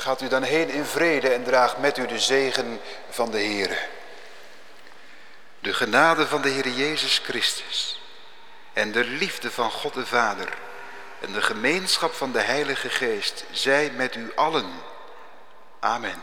Gaat u dan heen in vrede en draagt met u de zegen van de Heere. De genade van de Heer Jezus Christus en de liefde van God de Vader en de gemeenschap van de Heilige Geest zij met u allen. Amen.